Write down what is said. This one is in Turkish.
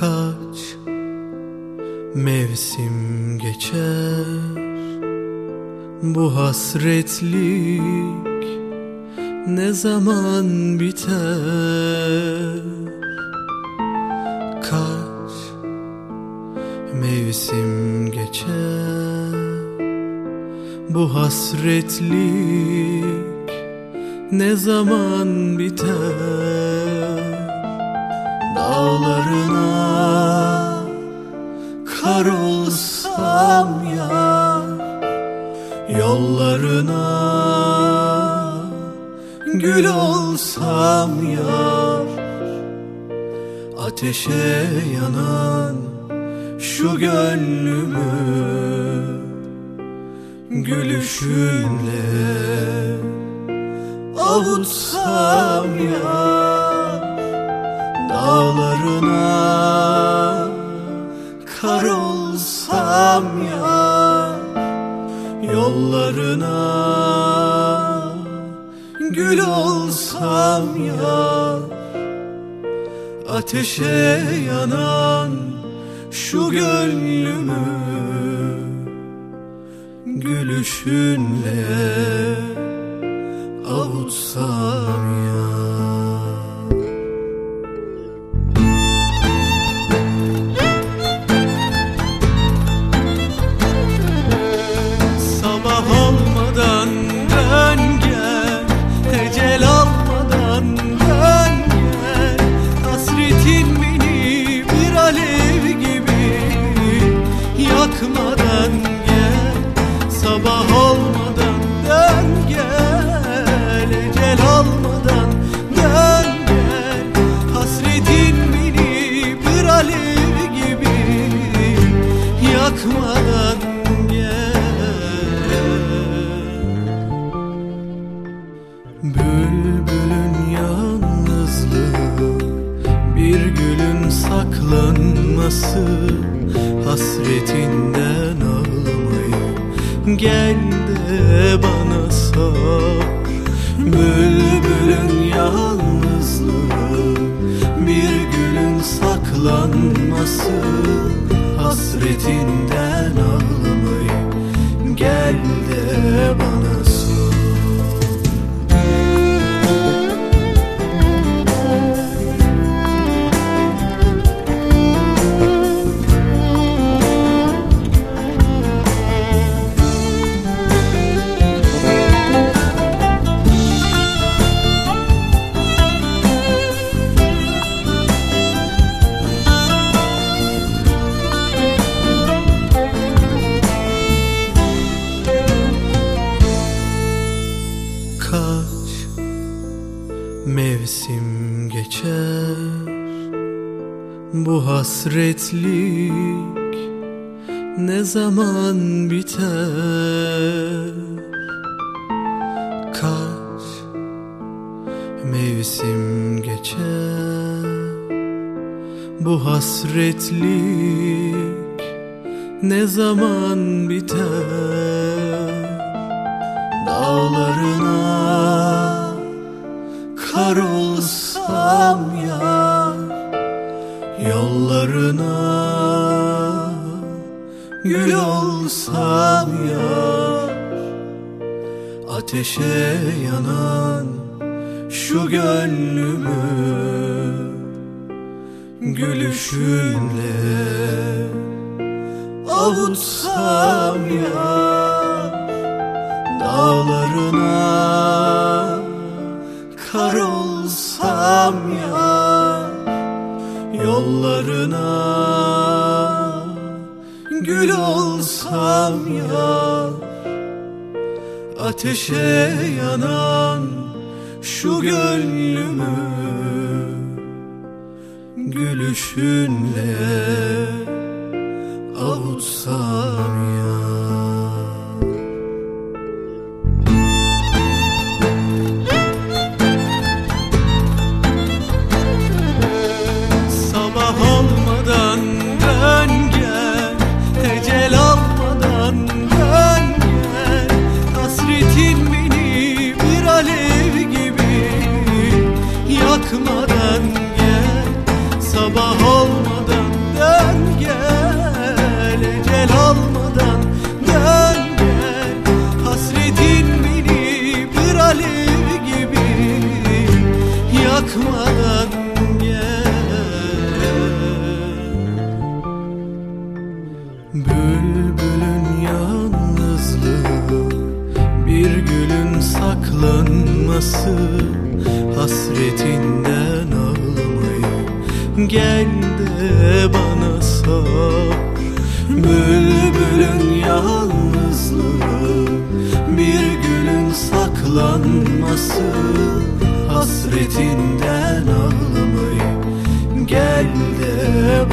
Kaç mevsim geçer. Bu hasretlik ne zaman biter? Kaç mevsim geçer? Bu hasretlik ne zaman biter Dağlarına kar olsam ya Yollarına gül olsam ya Ateşe yanan şu gönlümü Gülüşünle avutsam ya Dağlarına kar olsam ya Yollarına gül olsam ya Ateşe yanan şu gönlümü Gülüşünle avutsam ya Yakmadan gel Sabah olmadan dön gel Ecel almadan dön gel. Hasretin beni bir alev gibi Yakmadan gel. Bülbülün yalnızlığı Bir gülün saklanması ağlamayı Gel de bana sor. Bülbülün yalnızlığı Bir gülün saklanması Hasretinden Bu hasretlik ne zaman biter? Kaç mevsim geçer? Bu hasretlik ne zaman biter? Dağlarına kar olsam ya Yollarına gül olsam ya Ateşe yanan şu gönlümü Gülüşünle avutsam ya Dağlarına kar olsam ya Yollarına gül olsam ya Ateşe yanan şu gönlümü. Gülüşünle avutsam ya yaşanması Hasretinden ağlamayı Gel de bana sor. Bülbülün yalnızlığı Bir gülün saklanması Hasretinden ağlamayı Gel de